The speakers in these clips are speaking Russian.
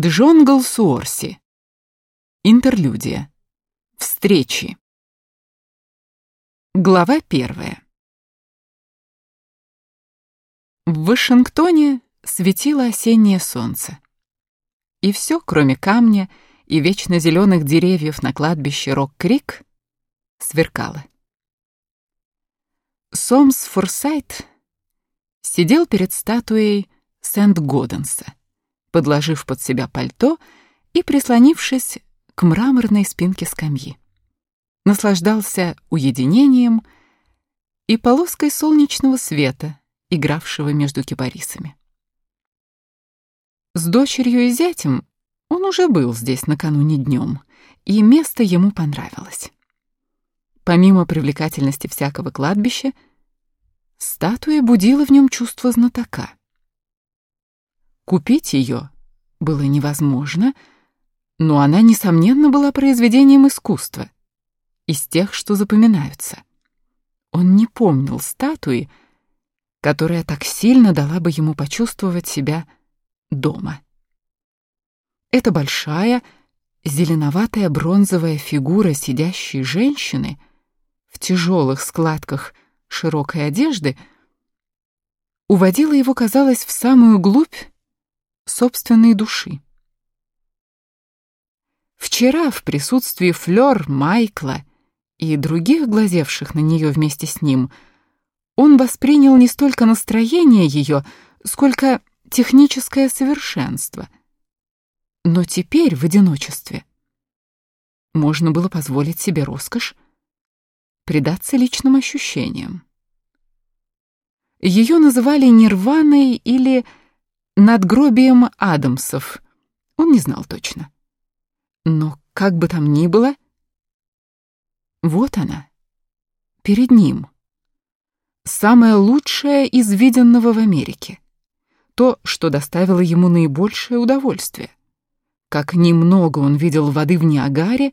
Джонгл Суорси. Интерлюдия. Встречи. Глава первая. В Вашингтоне светило осеннее солнце. И все, кроме камня и вечно зеленых деревьев на кладбище Рок-Крик, сверкало. Сомс Форсайт сидел перед статуей Сент-Годенса подложив под себя пальто и прислонившись к мраморной спинке скамьи. Наслаждался уединением и полоской солнечного света, игравшего между кипарисами. С дочерью и зятем он уже был здесь накануне днем, и место ему понравилось. Помимо привлекательности всякого кладбища, статуя будила в нем чувство знатока. Купить ее было невозможно, но она, несомненно, была произведением искусства, из тех, что запоминаются. Он не помнил статуи, которая так сильно дала бы ему почувствовать себя дома. Это большая, зеленоватая бронзовая фигура сидящей женщины в тяжелых складках широкой одежды уводила его, казалось, в самую глубь собственной души. Вчера в присутствии Флёр, Майкла и других глазевших на нее вместе с ним он воспринял не столько настроение ее, сколько техническое совершенство. Но теперь в одиночестве можно было позволить себе роскошь предаться личным ощущениям. Ее называли нирваной или надгробием Адамсов. Он не знал точно. Но как бы там ни было, вот она, перед ним. Самое лучшее из виденного в Америке. То, что доставило ему наибольшее удовольствие. Как немного он видел воды в Ниагаре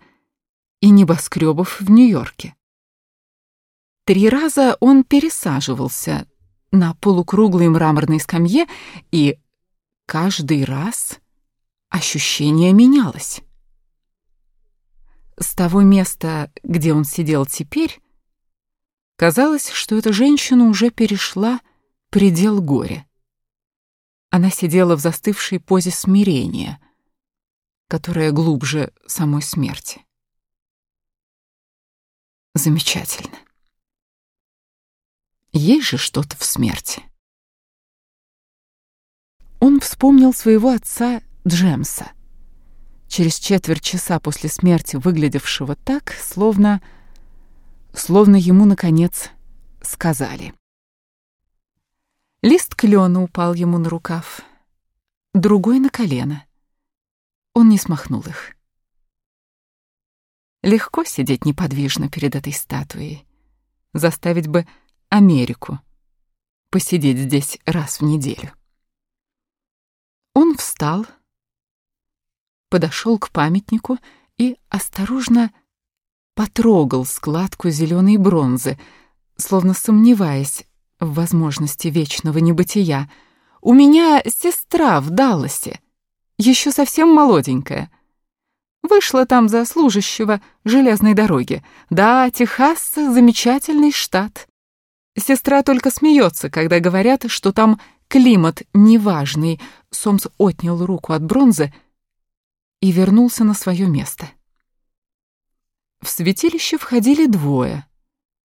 и небоскребов в Нью-Йорке. Три раза он пересаживался на полукруглой мраморной скамье и каждый раз ощущение менялось. С того места, где он сидел теперь, казалось, что эта женщина уже перешла предел горя. Она сидела в застывшей позе смирения, которая глубже самой смерти. Замечательно. Есть же что-то в смерти. Он вспомнил своего отца Джемса, через четверть часа после смерти выглядевшего так, словно... словно ему, наконец, сказали. Лист клена упал ему на рукав, другой — на колено. Он не смахнул их. Легко сидеть неподвижно перед этой статуей. Заставить бы Америку посидеть здесь раз в неделю. Он встал, подошел к памятнику и осторожно потрогал складку зеленой бронзы, словно сомневаясь в возможности вечного небытия. «У меня сестра в Далласе, еще совсем молоденькая. Вышла там за служащего железной дороги. Да, Техас — замечательный штат. Сестра только смеется, когда говорят, что там климат неважный, Сомс отнял руку от бронзы и вернулся на свое место. В святилище входили двое.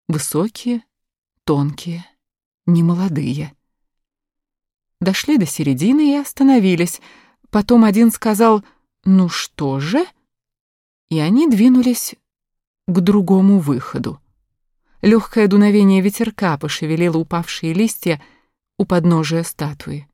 Высокие, тонкие, немолодые. Дошли до середины и остановились. Потом один сказал «Ну что же?» И они двинулись к другому выходу. Легкое дуновение ветерка пошевелило упавшие листья, у подножия статуи.